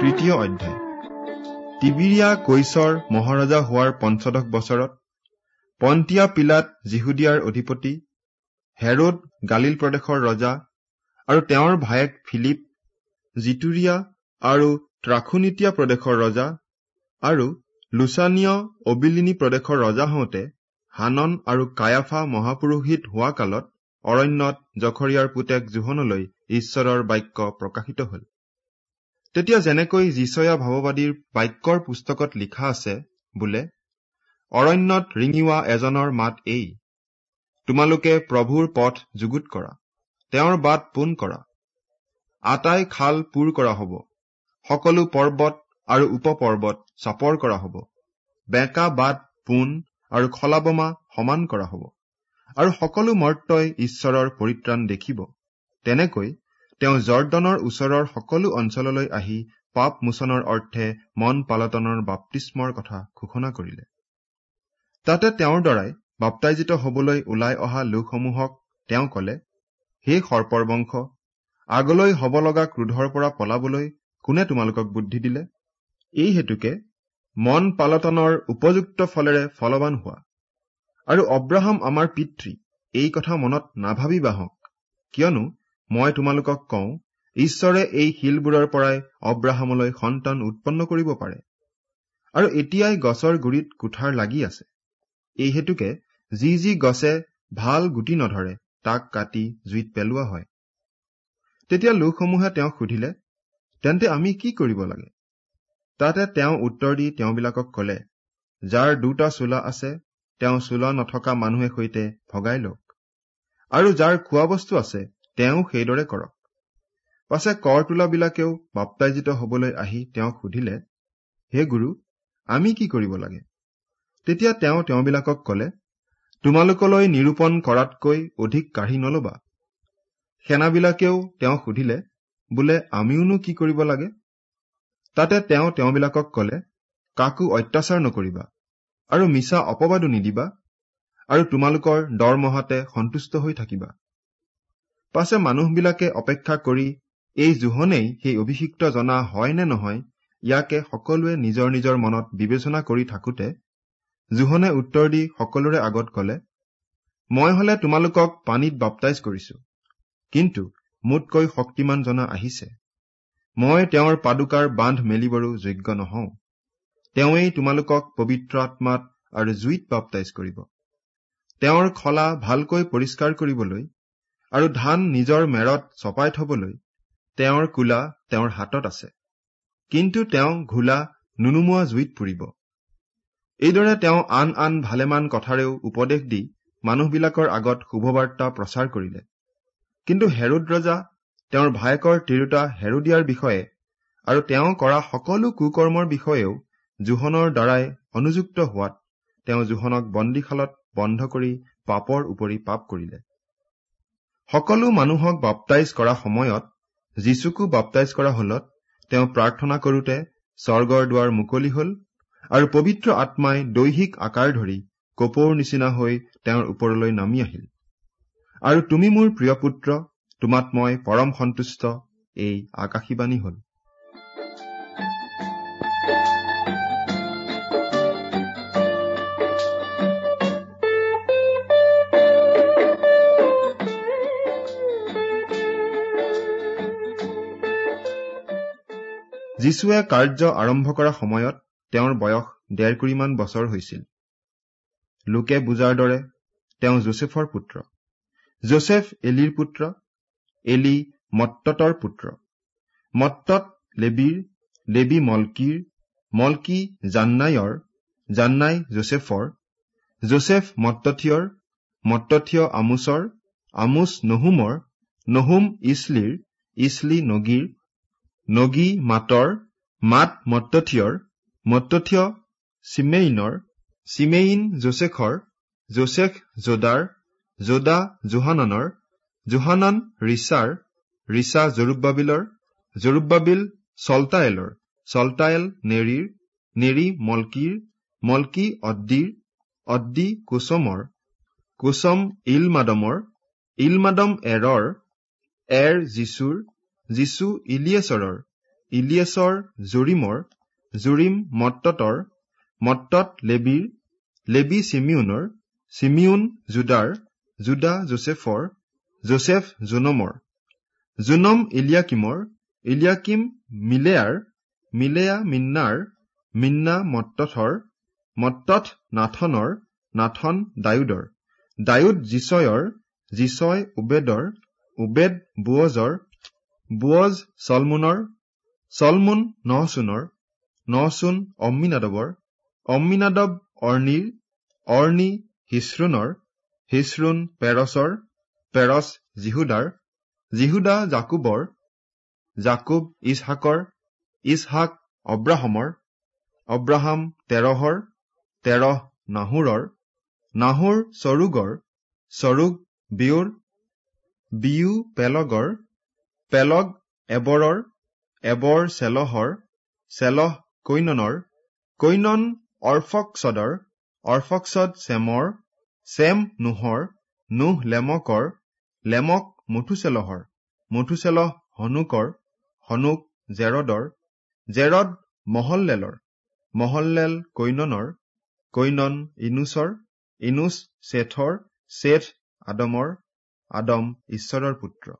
তৃতীয় অধ্যায়। তিবিৰিয়া কৈশৰ মহাৰজা হোৱাৰ পঞ্চদশ বছৰত পন্তিয়া পিলাত জিহুদিয়াৰ অধিপতি হেৰোদ গালিল প্ৰদেশৰ ৰজা আৰু তেওঁৰ ভায়েক ফিলিপ জিতুৰিয়া আৰু ত্ৰাখুনিতীয়া প্ৰদেশৰ ৰজা আৰু লুচানীয় অবিলিনী প্ৰদেশৰ ৰজা হওঁতে হানন আৰু কায়াফা মহাপুৰোহিত হোৱা কালত অৰণ্যত জখৰীয়াৰ পুতেক জোহনলৈ ঈশ্বৰৰ বাক্য প্ৰকাশিত হল। তেতিয়া যেনেকৈ জীচয়া ভাৱবাদীৰ বাক্যৰ পুস্তকত লিখা আছে বোলে অৰণ্যত ৰিঙিওৱা এজনৰ মাত এই তোমালোকে প্ৰভুৰ পথ যুগুত কৰা তেওঁৰ বাট পোন কৰা আটাই খাল পূৰ কৰা হব সকলো পৰ্বত আৰু উপ পৰ্বত চাপৰ কৰা হব বেঁকা বাট পোন আৰু খলাবমা সমান কৰা হব। আৰু সকলো মৰ্তই ঈশ্বৰৰ পৰিত্ৰাণ দেখিব। তেনেকৈ তেওঁ জৰ্দনৰ ওচৰৰ সকলো অঞ্চললৈ আহি পাপ মোচনৰ অৰ্থে মন পালটনৰ বাপ্তিস্মৰ কথা ঘোষণা কৰিলে। তাতে তেওঁৰ দ্বাৰাই বাপ্তাইজিত হবলৈ ওলাই অহা লোকসমূহক তেওঁ কলে হে সৰ্পৰ বংশ আগলৈ হব লগা ক্ৰোধৰ পৰা পলাবলৈ কোনে তোমালোকক বুদ্ধি দিলে? এই হেতুকে মন পালটনৰ উপযুক্ত ফলেৰে ফলৱান হোৱা। আৰু অব্ৰাহাম আমাৰ পিতৃ এই কথা মনত নাভাবিবাহক কিয়নো মই তোমালোকক কওঁ ঈশ্বৰে এই শিলবোৰৰ পৰাই অব্ৰাহামলৈ সন্তান উৎপন্ন কৰিব পাৰে। আৰু এতিয়াই গছৰ গুৰিত কুঠাৰ লাগি আছে। এই হেতুকে যি যি গছে ভাল গুটি নধৰে তাক কাটি জুইত পেলোৱা হয়। তেতিয়া লোকসমূহে তেওঁক সুধিলে তেন্তে আমি কি কৰিব লাগে? তাতে তেওঁ উত্তৰ দি তেওঁবিলাকক কলে যাৰ দুটা চোলা আছে তেওঁ চোলা নথকা মানুহে সৈতে ভগাই লওক। আৰু যাৰ খোৱা বস্তু আছে তেওঁ সেইদৰে কৰক। পাছে কৰ তোলাবিলাকেও বাপ্তাইজিত হবলৈ আহি তেওঁক সুধিলে হে গুৰু আমি কি কৰিব লাগে? তেতিয়া তেওঁ তেওঁবিলাকক কলে তোমালোকলৈ নিৰূপণ কৰাতকৈ অধিক কাঢ়ি নলবা। সেনাবিলাকেও তেওঁক সুধিলে বোলে আমিওনো কি কৰিব লাগে? তাতে তেওঁ তেওঁবিলাকক কলে কাকো অত্যাচাৰ নকৰিবা। আৰু মিছা অপবাদো নিদিবা আৰু তোমালোকৰ দৰমহাতে সন্তুষ্ট হৈ থাকিবা। পাছে মানুহবিলাকে অপেক্ষা কৰি এই জোহনেই সেই অভিষিক্ত জনা হয় নে নহয় ইয়াকে সকলোৱে নিজৰ নিজৰ মনত বিবেচনা কৰি থাকোতে জোহনে উত্তৰ দি সকলোৰে আগত কলে মই হলে তোমালোকক পানীত বাপ্তাইজ কৰিছো কিন্তু মোতকৈ শক্তিমান জনা আহিছে। মই তেওঁৰ পাদুকাৰ বান্ধ মেলিবৰো যোগ্য নহওঁ। তেওঁৱেই তোমালোকক পবিত্ৰ আত্মাত আৰু জুইত বাপ্তাইজ কৰিব। তেওঁৰ খলা ভালকৈ পৰিষ্কাৰ কৰিবলৈ আৰু ধান নিজৰ মেৰত চপাই থবলৈ তেওঁৰ কোলা তেওঁৰ হাতত আছে। কিন্তু তেওঁ ঘোলা নুনুমোৱা জুইত পুৰিব। এইদৰে তেওঁ আন আন ভালেমান কথাৰেও উপদেশ দি মানুহবিলাকৰ আগত শুভবাৰ্তা প্ৰচাৰ কৰিলে। কিন্তু হেৰুদ ৰজা তেওঁৰ ভায়েকৰ তিৰোতা হেৰুদিয়াৰ বিষয়ে আৰু তেওঁ কৰা সকলো কুকৰ্মৰ বিষয়েও জোহনৰ দ্বাৰাই অনুযুক্ত হোৱাত তেওঁ জোহনক বন্দীশালত বন্ধ কৰি পাপৰ উপৰি পাপ কৰিলে। সকলো মানুহক বাপ্তাইজ কৰা সময়ত যীচুকো বাপ্তাইজ কৰা হলত তেওঁ প্ৰাৰ্থনা কৰোতে স্বৰ্গৰ দুৱাৰ মুকলি হল আৰু পবিত্ৰ আত্মাই দৈহিক আকাৰ ধৰি কপৌৰ নিচিনা হৈ তেওঁৰ ওপৰলৈ নামি আহিল। আৰু তুমি মোৰ প্ৰিয় পুত্ৰ তোমাত মই পৰম সন্তুষ্ট এই আকাশীবাণী হল। যীশুৱে কাৰ্য আৰম্ভ কৰা সময়ত তেওঁৰ বয়স ডেৰ কুৰিমান বছৰ হৈছিল। লোকে বুজাৰ দৰে তেওঁ যোচেফৰ পুত্ৰ। যোচেফ এলিৰ পুত্ৰ এলি মত্ততৰ পুত্ৰ। মত্তত লেবীৰ লেবী মলকীৰ মলকী জান্নাইৰ জান্নাই যোচেফৰ যোচেফ মত্তথিয়ৰ মত্তথিয় আমোচৰ আমোচ নহুমৰ নহুম ইছলিৰ ইছলি নগীৰ নগী মাতৰ মাত মত্তথিয়ৰ মত্তথিয় চিমেইনৰ চিমেইন জোচেখৰ জোচেখ জোদাৰ জোদা জোহাননৰ জোহানন ৰিচাৰ ৰিচা জৰুবাবিলৰ জৰুবাবিল চলতায়েলৰ চলতায়েল নেৰীৰ নেৰী মলকীৰ মলকী অদ্দিৰ অদ্দি কুচমৰ কুচম ইলমাদমৰ ইলমাদম এৰৰ এৰ যিচুৰ যিচু ইলিয়েছৰৰ ইলিয়েছৰ জুৰিমৰ জুৰিম মত্ততৰ মত্তত লেবিৰ লেবি চিমিউনৰ চিমিউন জুদাৰ জুদা জোচেফৰ জোচেফ জুনমৰ জুনম ইলিয়াকিমৰ ইলিয়াকিম মিলেয়াৰ মিলেয়া মিন্নাৰ মিন্না মত্তথৰ মত্তথ নাথনৰ নাথন ডায়ুদৰ ডায়ুদ জিচয়ৰ জিচয় উবেদৰ উবেদ বুৱজৰ বুৱজ চলমুনৰ চলমুন নহচুনৰ নহচুন অম্মিনাদবৰ অম্মিনাদব অৰ্ণিৰ অৰ্ণি হিছৰুনৰ হিছৰুন পেৰছৰ পেৰছ জিহুদাৰ জিহুদা জাকুবৰ জাকুব ইছহাকৰ ইছহাক অব্ৰাহমৰ অব্ৰাহাম তেৰহৰ তেৰহ নাহুৰৰ নাহুৰ চৰুগৰ চৰুগ বিউৰ বিউ পেলগৰ পেলগ এবৰৰ এবৰ চেলহৰ চেলহ কৈননৰ কৈনন অৰ্ফকচদৰ অৰ্ফকচদ চেমৰ চেম নোহৰ নোহ লেমকৰ লেমক মুঠুচেলহৰ মুঠুচেলহ হনুকৰ হনুক জেৰদৰ জেৰদ মহল্লেলৰ মহল্লেল কৈননৰ কৈনন ইনুছৰ ইনুছ ছেথৰ ছেথ আদমৰ আদম ঈশ্বৰৰ পুত্ৰ।